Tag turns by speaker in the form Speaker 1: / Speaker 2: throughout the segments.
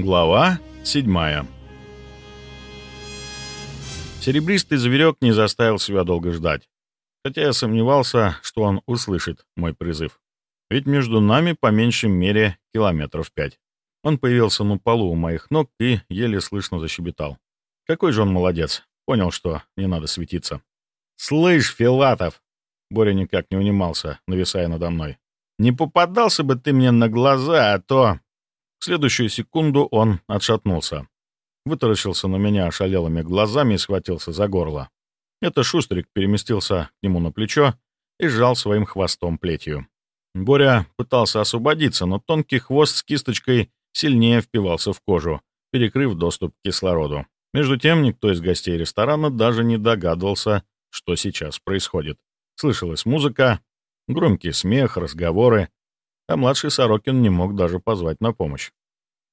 Speaker 1: Глава седьмая Серебристый зверек не заставил себя долго ждать, хотя я сомневался, что он услышит мой призыв. Ведь между нами по меньшей мере километров пять. Он появился на полу у моих ног и еле слышно защебетал. Какой же он молодец. Понял, что не надо светиться. «Слышь, Филатов!» Боря никак не унимался, нависая надо мной. «Не попадался бы ты мне на глаза, а то...» В следующую секунду он отшатнулся. Вытаращился на меня ошалелыми глазами и схватился за горло. Это Шустрик переместился к нему на плечо и сжал своим хвостом плетью. Боря пытался освободиться, но тонкий хвост с кисточкой сильнее впивался в кожу, перекрыв доступ к кислороду. Между тем, никто из гостей ресторана даже не догадывался, что сейчас происходит. Слышалась музыка, громкий смех, разговоры, а младший Сорокин не мог даже позвать на помощь.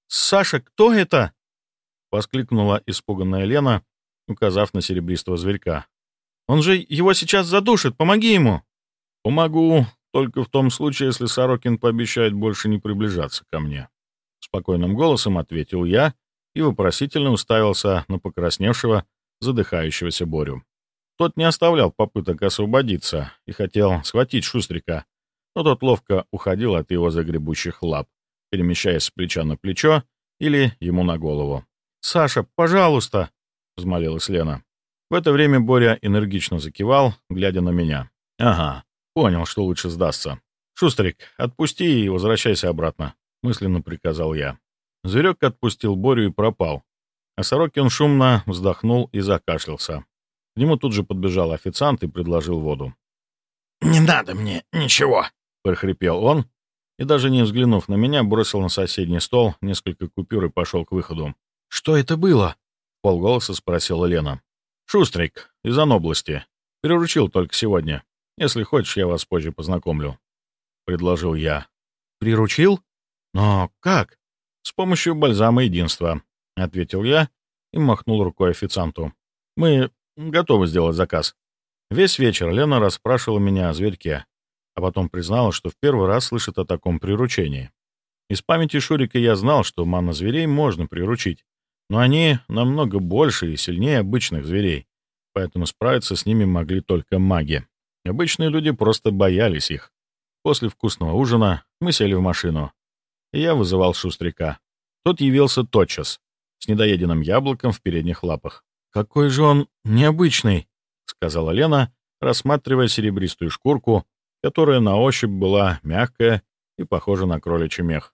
Speaker 1: «Саша, кто это?» — воскликнула испуганная Лена, указав на серебристого зверька. «Он же его сейчас задушит, помоги ему!» «Помогу, только в том случае, если Сорокин пообещает больше не приближаться ко мне». Спокойным голосом ответил я и вопросительно уставился на покрасневшего, задыхающегося Борю. Тот не оставлял попыток освободиться и хотел схватить Шустрика, но тот ловко уходил от его загребущих лап, перемещаясь с плеча на плечо или ему на голову. «Саша, пожалуйста!» — взмолилась Лена. В это время Боря энергично закивал, глядя на меня. «Ага, понял, что лучше сдастся. Шустрик, отпусти и возвращайся обратно», — мысленно приказал я. Зверек отпустил Борю и пропал. А Сорокин шумно вздохнул и закашлялся. К нему тут же подбежал официант и предложил воду.
Speaker 2: «Не надо мне ничего!»
Speaker 1: — прохрипел он, и даже не взглянув на меня, бросил на соседний стол несколько купюр и пошел к выходу.
Speaker 3: «Что это было?»
Speaker 1: — полголоса спросила Лена. «Шустрик, из области. Приручил только сегодня. Если хочешь, я вас позже познакомлю», — предложил я.
Speaker 3: «Приручил? Но как?»
Speaker 1: «С помощью бальзама единства», — ответил я и махнул рукой официанту. «Мы готовы сделать заказ». Весь вечер Лена расспрашивала меня о зверьке, а потом признала, что в первый раз слышит о таком приручении. Из памяти Шурика я знал, что зверей можно приручить, но они намного больше и сильнее обычных зверей, поэтому справиться с ними могли только маги. Обычные люди просто боялись их. После вкусного ужина мы сели в машину, я вызывал Шустрика. Тот явился тотчас, с недоеденным яблоком в передних лапах.
Speaker 3: «Какой же он необычный!»
Speaker 1: — сказала Лена, рассматривая серебристую шкурку, которая на ощупь была мягкая и похожа на кроличий мех.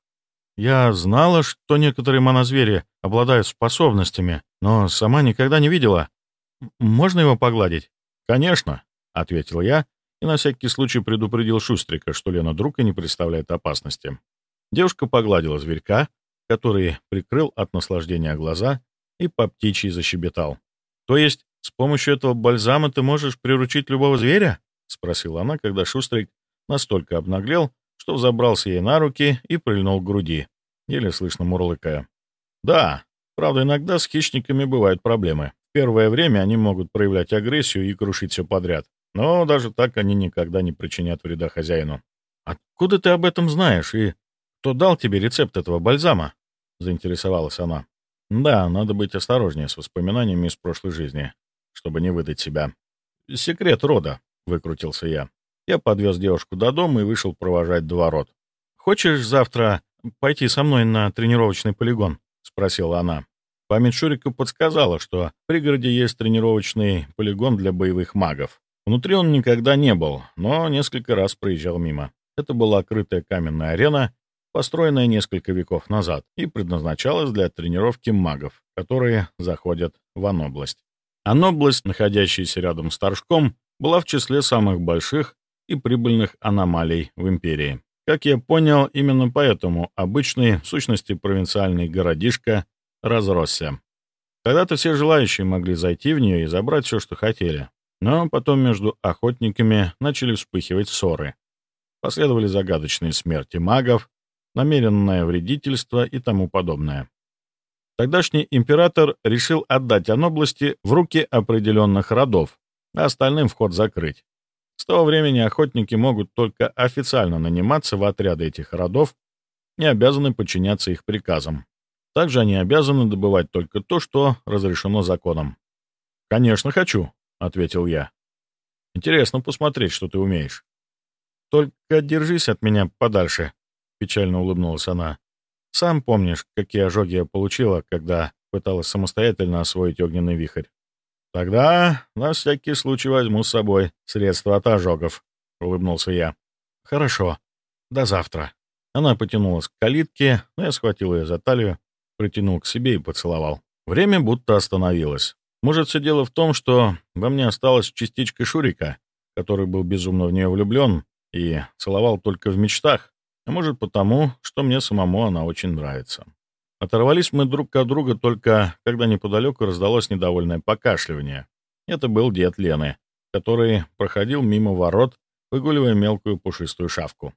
Speaker 3: «Я знала, что некоторые монозвери обладают способностями, но сама никогда не видела. Можно его погладить?»
Speaker 1: «Конечно», — ответил я и на всякий случай предупредил Шустрика, что Лена друг и не представляет опасности. Девушка погладила зверька, который прикрыл от наслаждения глаза и по птичьи защебетал. «То есть с помощью этого бальзама ты можешь приручить любого зверя?» — спросила она, когда Шустрик настолько обнаглел, что взобрался ей на руки и прильнул к груди, еле слышно мурлыкая. «Да, правда, иногда с хищниками бывают проблемы. В первое время они могут проявлять агрессию и крушить все подряд, но даже так они никогда не причинят вреда хозяину». «Откуда ты об этом знаешь и «Кто дал тебе рецепт этого бальзама?» — заинтересовалась она. «Да, надо быть осторожнее с воспоминаниями из прошлой жизни, чтобы не выдать себя». «Секрет рода», — выкрутился я. Я подвез девушку до дома и вышел провожать дворот. «Хочешь завтра пойти со мной на тренировочный полигон?» — спросила она. Память Шурика подсказала, что в пригороде есть тренировочный полигон для боевых магов. Внутри он никогда не был, но несколько раз проезжал мимо. Это была крытая каменная арена, построенная несколько веков назад и предназначалась для тренировки магов, которые заходят в Анобласть. Анобласть, находящаяся рядом с Торжком, была в числе самых больших и прибыльных аномалий в империи. Как я понял, именно поэтому обычный, в сущности провинциальный городишко, разросся. Когда-то все желающие могли зайти в нее и забрать все, что хотели. Но потом между охотниками начали вспыхивать ссоры. Последовали загадочные смерти магов, намеренное вредительство и тому подобное. Тогдашний император решил отдать Анобласти в руки определенных родов, а остальным вход закрыть. С того времени охотники могут только официально наниматься в отряды этих родов и обязаны подчиняться их приказам. Также они обязаны добывать только то, что разрешено законом. «Конечно, хочу», — ответил я. «Интересно посмотреть, что ты умеешь». «Только держись от меня подальше», — печально улыбнулась она. «Сам помнишь, какие ожоги я получила, когда пыталась самостоятельно освоить огненный вихрь. «Тогда на всякий случай возьму с собой средства от ожогов», — улыбнулся я. «Хорошо. До завтра». Она потянулась к калитке, но я схватил ее за талию, притянул к себе и поцеловал. Время будто остановилось. Может, все дело в том, что во мне осталась частичка Шурика, который был безумно в нее влюблен и целовал только в мечтах, а может потому, что мне самому она очень нравится. Оторвались мы друг от друга только, когда неподалеку раздалось недовольное покашливание. Это был дед Лены, который проходил мимо ворот, выгуливая мелкую пушистую шавку.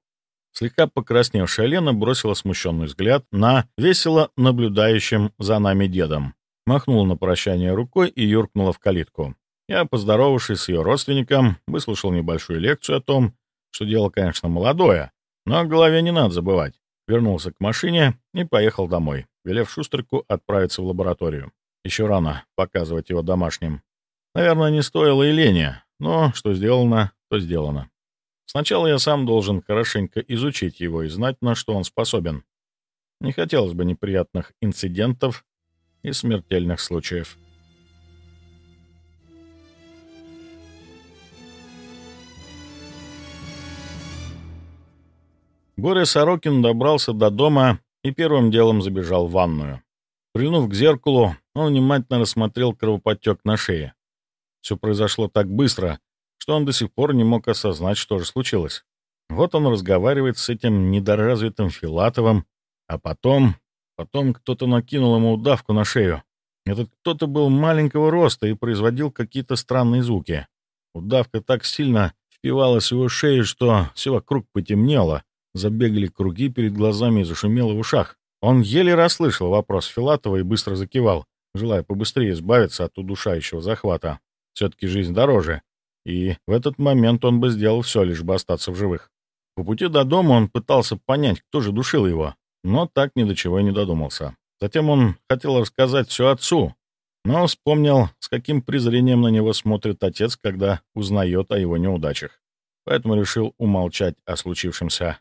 Speaker 1: Слегка покрасневшая Лена бросила смущенный взгляд на весело наблюдающим за нами дедом, махнула на прощание рукой и юркнула в калитку. Я, поздоровавшись с ее родственником, выслушал небольшую лекцию о том, что дело, конечно, молодое, но о голове не надо забывать. Вернулся к машине и поехал домой велев Шустрику отправиться в лабораторию. Еще рано показывать его домашним. Наверное, не стоило и лени, но что сделано, то сделано. Сначала я сам должен хорошенько изучить его и знать, на что он способен. Не хотелось бы неприятных инцидентов и смертельных случаев. Боря Сорокин добрался до дома и первым делом забежал в ванную. Прильнув к зеркалу, он внимательно рассмотрел кровоподтек на шее. Все произошло так быстро, что он до сих пор не мог осознать, что же случилось. Вот он разговаривает с этим недоразвитым Филатовым, а потом... Потом кто-то накинул ему удавку на шею. Этот кто-то был маленького роста и производил какие-то странные звуки. Удавка так сильно впивалась в его шею, что все вокруг потемнело, Забегали круги перед глазами и зашумело в ушах. Он еле расслышал вопрос Филатова и быстро закивал, желая побыстрее избавиться от удушающего захвата. Все-таки жизнь дороже, и в этот момент он бы сделал все, лишь бы остаться в живых. По пути до дома он пытался понять, кто же душил его, но так ни до чего и не додумался. Затем он хотел рассказать все отцу, но вспомнил, с каким презрением на него смотрит отец, когда узнает о его неудачах. Поэтому решил умолчать о случившемся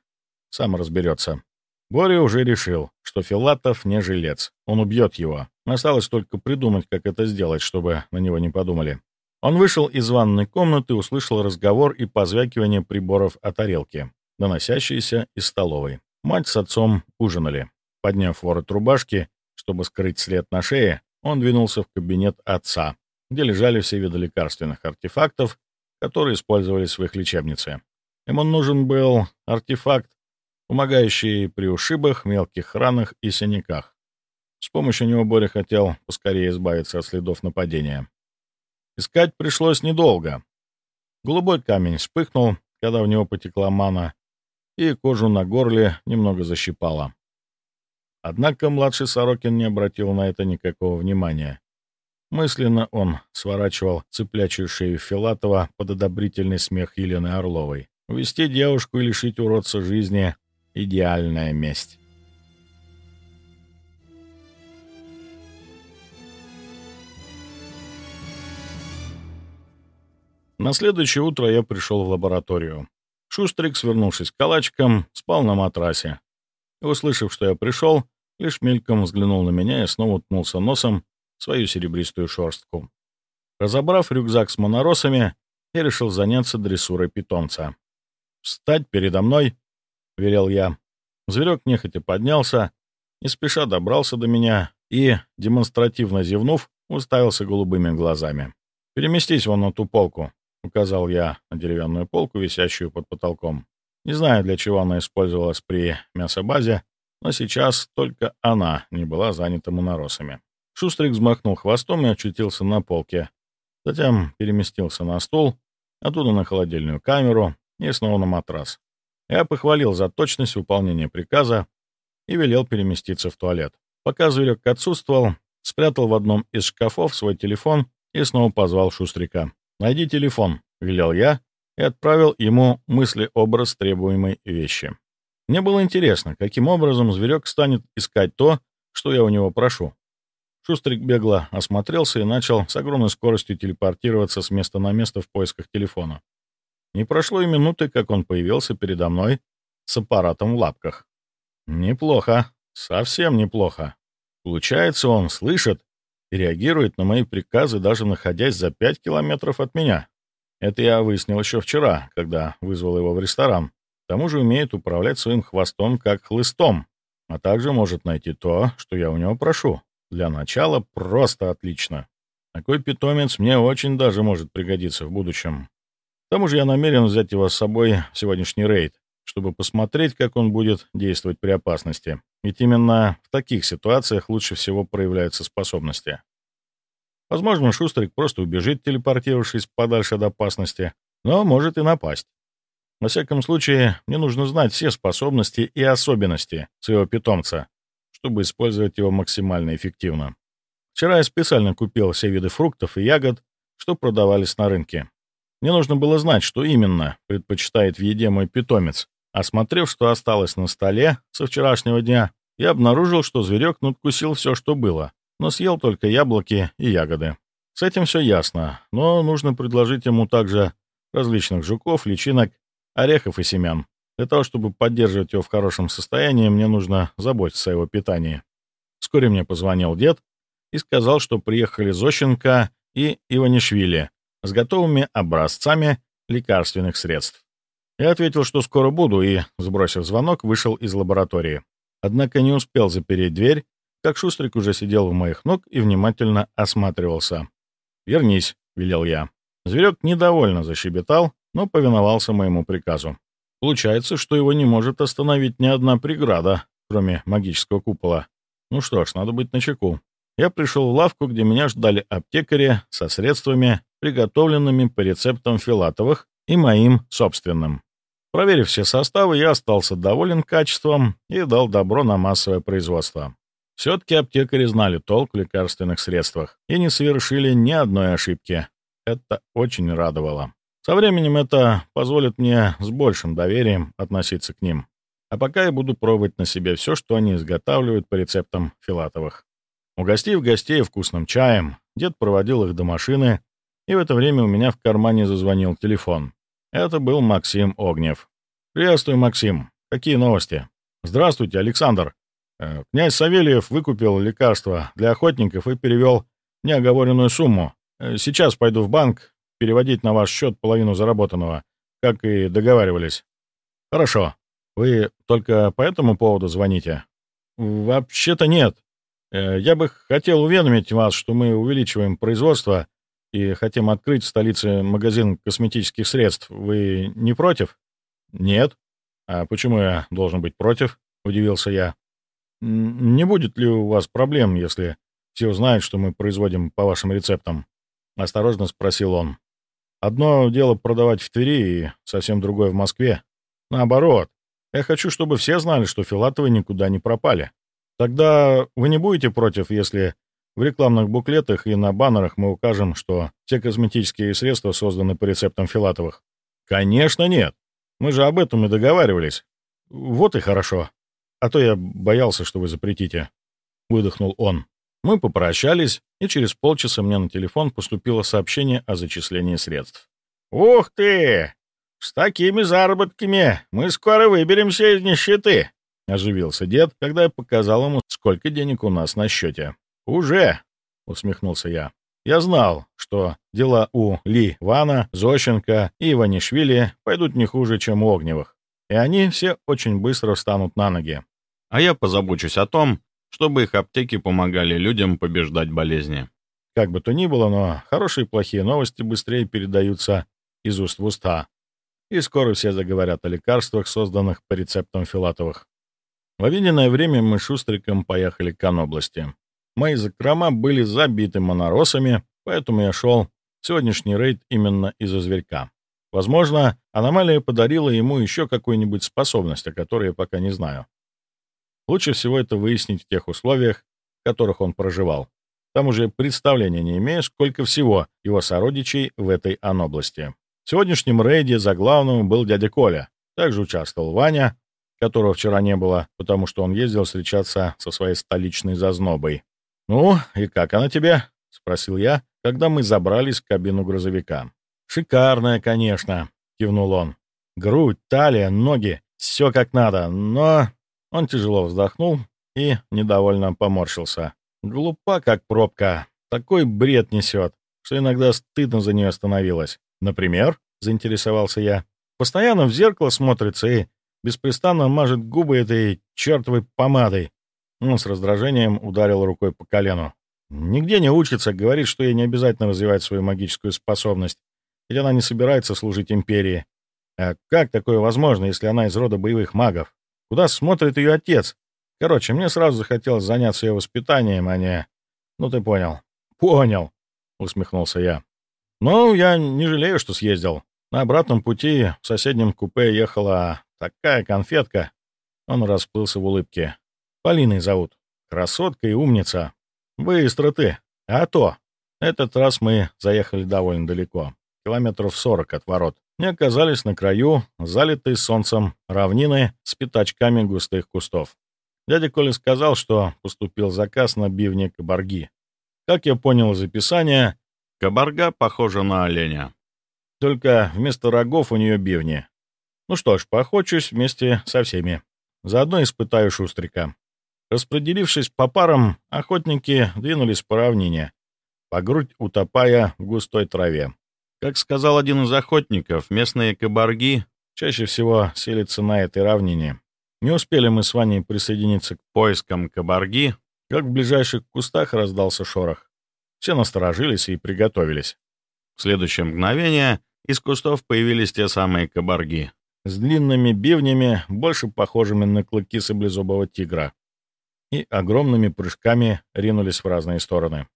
Speaker 1: сам разберется. Боря уже решил, что Филатов не жилец. Он убьет его. Осталось только придумать, как это сделать, чтобы на него не подумали. Он вышел из ванной комнаты, услышал разговор и позвякивание приборов о тарелке, доносящиеся из столовой. Мать с отцом ужинали. Подняв ворот рубашки, чтобы скрыть след на шее, он двинулся в кабинет отца, где лежали все виды лекарственных артефактов, которые использовались в их лечебнице. Ему нужен был артефакт, помогающий при ушибах, мелких ранах и синяках. С помощью него Боря хотел поскорее избавиться от следов нападения. Искать пришлось недолго. Голубой камень вспыхнул, когда в него потекла мана, и кожу на горле немного защипало. Однако младший Сорокин не обратил на это никакого внимания. Мысленно он сворачивал цыплячью шею Филатова под одобрительный смех Елены Орловой. Увести девушку и лишить уродца жизни Идеальная месть. На следующее утро я пришел в лабораторию. Шустрик, свернувшись калачиком, спал на матрасе. Услышав, что я пришел, лишь мельком взглянул на меня и снова уткнулся носом в свою серебристую шерстку. Разобрав рюкзак с моноросами, я решил заняться дрессурой питомца. «Встать передо мной!» — велел я. Зверек нехотя поднялся, не спеша добрался до меня и, демонстративно зевнув, уставился голубыми глазами. «Переместись вон на ту полку», — указал я на деревянную полку, висящую под потолком. Не знаю, для чего она использовалась при мясобазе, но сейчас только она не была занята моноросами. Шустрик взмахнул хвостом и очутился на полке. Затем переместился на стул, оттуда на холодильную камеру и снова на матрас. Я похвалил за точность выполнения приказа и велел переместиться в туалет. Пока зверек отсутствовал, спрятал в одном из шкафов свой телефон и снова позвал Шустрика. «Найди телефон», — велел я и отправил ему мысли-образ требуемой вещи. Мне было интересно, каким образом зверек станет искать то, что я у него прошу. Шустрик бегло осмотрелся и начал с огромной скоростью телепортироваться с места на место в поисках телефона. Не прошло и минуты, как он появился передо мной с аппаратом в лапках. Неплохо, совсем неплохо. Получается, он слышит и реагирует на мои приказы, даже находясь за пять километров от меня. Это я выяснил еще вчера, когда вызвал его в ресторан. К тому же умеет управлять своим хвостом как хлыстом, а также может найти то, что я у него прошу. Для начала просто отлично. Такой питомец мне очень даже может пригодиться в будущем. Тому же я намерен взять его с собой в сегодняшний рейд, чтобы посмотреть, как он будет действовать при опасности. Ведь именно в таких ситуациях лучше всего проявляются способности. Возможно, Шустрик просто убежит, телепортировавшись подальше от опасности, но может и напасть. Во всяком случае, мне нужно знать все способности и особенности своего питомца, чтобы использовать его максимально эффективно. Вчера я специально купил все виды фруктов и ягод, что продавались на рынке. Мне нужно было знать, что именно предпочитает в еде мой питомец. Осмотрев, что осталось на столе со вчерашнего дня, я обнаружил, что зверек надкусил все, что было, но съел только яблоки и ягоды. С этим все ясно, но нужно предложить ему также различных жуков, личинок, орехов и семян. Для того, чтобы поддерживать его в хорошем состоянии, мне нужно заботиться о его питании. Вскоре мне позвонил дед и сказал, что приехали Зощенко и Иванишвили с готовыми образцами лекарственных средств. Я ответил, что скоро буду, и, сбросив звонок, вышел из лаборатории. Однако не успел запереть дверь, как Шустрик уже сидел у моих ног и внимательно осматривался. «Вернись», — велел я. Зверек недовольно защебетал, но повиновался моему приказу. Получается, что его не может остановить ни одна преграда, кроме магического купола. Ну что ж, надо быть начеку. Я пришел в лавку, где меня ждали аптекари со средствами, приготовленными по рецептам Филатовых и моим собственным. Проверив все составы, я остался доволен качеством и дал добро на массовое производство. Все-таки аптекари знали толк в лекарственных средствах и не совершили ни одной ошибки. Это очень радовало. Со временем это позволит мне с большим доверием относиться к ним. А пока я буду пробовать на себе все, что они изготавливают по рецептам Филатовых. Угостив гостей вкусным чаем, дед проводил их до машины, и в это время у меня в кармане зазвонил телефон. Это был Максим Огнев. «Приветствую, Максим. Какие новости?» «Здравствуйте, Александр. Э, князь Савельев выкупил лекарства для охотников и перевел неоговоренную сумму. Э, сейчас пойду в банк, переводить на ваш счет половину заработанного, как и договаривались. Хорошо. Вы только по этому поводу звоните? Вообще-то нет. Э, я бы хотел уведомить вас, что мы увеличиваем производство и хотим открыть в столице магазин косметических средств. Вы не против? Нет. А почему я должен быть против? Удивился я. Не будет ли у вас проблем, если все узнают, что мы производим по вашим рецептам? Осторожно спросил он. Одно дело продавать в Твери и совсем другое в Москве. Наоборот, я хочу, чтобы все знали, что Филатовы никуда не пропали. Тогда вы не будете против, если в рекламных буклетах и на баннерах мы укажем, что все косметические средства созданы по рецептам Филатовых? Конечно, нет. Мы же об этом и договаривались. Вот и хорошо. А то я боялся, что вы запретите. Выдохнул он. Мы попрощались, и через полчаса мне на телефон поступило сообщение о зачислении средств. «Ух ты! С такими заработками мы скоро выберемся из нищеты!» — оживился дед, когда я показал ему, сколько денег у нас на счете. «Уже!» — усмехнулся я. Я знал, что дела у Ли Вана, Зощенко и Иванишвили пойдут не хуже, чем у Огневых, и они все очень быстро встанут на ноги. А я позабочусь о том, чтобы их аптеки помогали людям побеждать болезни. Как бы то ни было, но хорошие и плохие новости быстрее передаются из уст в уста, и скоро все заговорят о лекарствах, созданных по рецептам Филатовых. В обеденное время мы шустриком поехали к Канобласти. Мои закрома были забиты моноросами, поэтому я шел сегодняшний рейд именно из-за зверька. Возможно, аномалия подарила ему еще какую-нибудь способность, о которой я пока не знаю. Лучше всего это выяснить в тех условиях, в которых он проживал. Там уже представления не имею, сколько всего его сородичей в этой анобласти. В сегодняшнем рейде за главным был дядя Коля. Также участвовал Ваня, которого вчера не было, потому что он ездил встречаться со своей столичной зазнобой. «Ну, и как она тебе?» — спросил я, когда мы забрались в кабину грузовика. «Шикарная, конечно», — кивнул он. «Грудь, талия, ноги — все как надо, но...» Он тяжело вздохнул и недовольно поморщился. «Глупа, как пробка. Такой бред несет, что иногда стыдно за нее становилось. Например?» — заинтересовался я. «Постоянно в зеркало смотрится и беспрестанно мажет губы этой чертовой помадой». Он с раздражением ударил рукой по колену. «Нигде не учится, говорит, что ей не обязательно развивать свою магическую способность, ведь она не собирается служить империи. А как такое возможно, если она из рода боевых магов? Куда смотрит ее отец? Короче, мне сразу захотелось заняться ее воспитанием, а не... Ну, ты понял. Понял, усмехнулся я. Ну, я не жалею, что съездил. На обратном пути в соседнем купе ехала такая конфетка. Он расплылся в улыбке. Полиной зовут. Красотка и умница. Быстро ты. А то. Этот раз мы заехали довольно далеко. Километров сорок от ворот и оказались на краю, залитой солнцем равнины с пятачками густых кустов. Дядя Коля сказал, что поступил заказ на бивни кабарги. Как я понял из описания, кабарга похожа на оленя. Только вместо рогов у нее бивни. Ну что ж, поохочусь вместе со всеми. Заодно испытаю шустрика. Распределившись по парам, охотники двинулись по равнине, по грудь утопая в густой траве. Как сказал один из охотников, местные кабарги чаще всего селятся на этой равнине. Не успели мы с Ваней присоединиться к поискам кабарги, как в ближайших кустах раздался шорох. Все насторожились и приготовились. В следующее мгновение из кустов появились те самые кабарги с длинными бивнями, больше похожими на клыки саблезубого тигра, и огромными прыжками ринулись в разные стороны.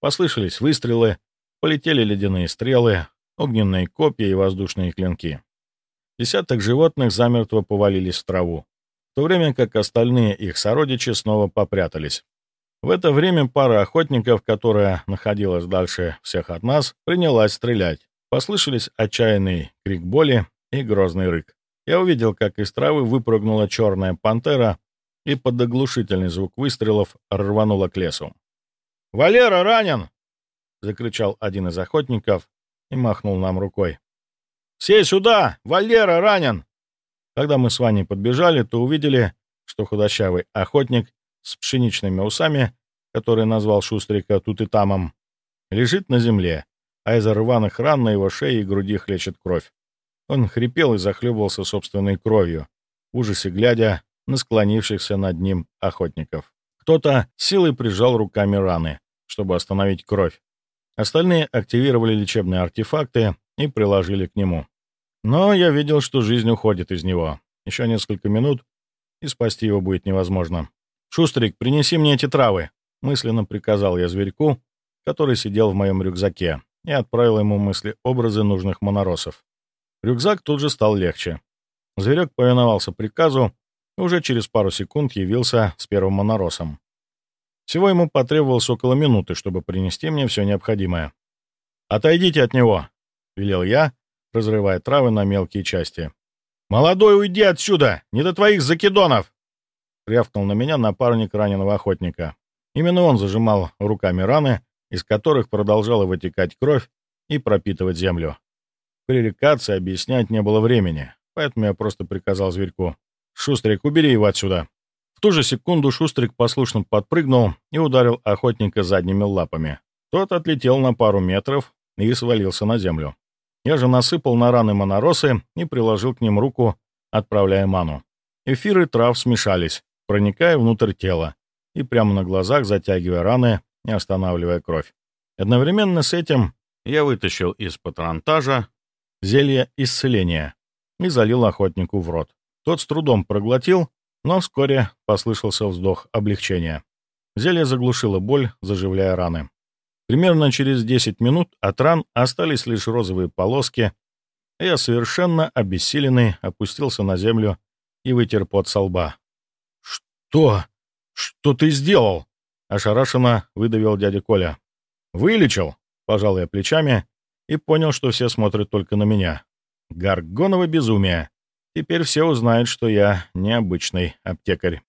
Speaker 1: Послышались выстрелы, Полетели ледяные стрелы, огненные копья и воздушные клинки. Десяток животных замертво повалились в траву, в то время как остальные их сородичи снова попрятались. В это время пара охотников, которая находилась дальше всех от нас, принялась стрелять. Послышались отчаянный крик боли и грозный рык. Я увидел, как из травы выпрыгнула черная пантера и под оглушительный звук выстрелов рванула к лесу. «Валера ранен!» — закричал один из охотников и махнул нам рукой. «Все сюда! Валера ранен!» Когда мы с Ваней подбежали, то увидели, что худощавый охотник с пшеничными усами, который назвал Шустрика тут и тамом, лежит на земле, а из рваных ран на его шее и груди хлещет кровь. Он хрипел и захлебывался собственной кровью, в ужасе глядя на склонившихся над ним охотников. Кто-то силой прижал руками раны, чтобы остановить кровь, Остальные активировали лечебные артефакты и приложили к нему. Но я видел, что жизнь уходит из него. Еще несколько минут, и спасти его будет невозможно. «Шустрик, принеси мне эти травы!» Мысленно приказал я зверьку, который сидел в моем рюкзаке, и отправил ему мысли-образы нужных моноросов. Рюкзак тут же стал легче. Зверек повиновался приказу и уже через пару секунд явился с первым моноросом. Всего ему потребовалось около минуты, чтобы принести мне все необходимое. «Отойдите от него!» — велел я, разрывая травы на мелкие части. «Молодой, уйди отсюда! Не до твоих закидонов!» — рявкнул на меня напарник раненого охотника. Именно он зажимал руками раны, из которых продолжала вытекать кровь и пропитывать землю. Пререкаться, объяснять не было времени, поэтому я просто приказал зверьку. «Шустрик, убери его отсюда!» В ту же секунду Шустрик послушно подпрыгнул и ударил охотника задними лапами. Тот отлетел на пару метров и свалился на землю. Я же насыпал на раны моноросы и приложил к ним руку, отправляя ману. Эфиры трав смешались, проникая внутрь тела и прямо на глазах затягивая раны и останавливая кровь. Одновременно с этим я вытащил из патронтажа зелье исцеления и залил охотнику в рот. Тот с трудом проглотил но вскоре послышался вздох облегчения. Зелье заглушило боль, заживляя раны. Примерно через 10 минут от ран остались лишь розовые полоски, и я совершенно обессиленный опустился на землю и вытер пот со лба. «Что? Что ты сделал?» — ошарашенно выдавил дядя Коля. «Вылечил», — пожал я плечами и понял, что все смотрят только на меня. Гаргоново безумие. Теперь все узнают, что я необычный аптекарь.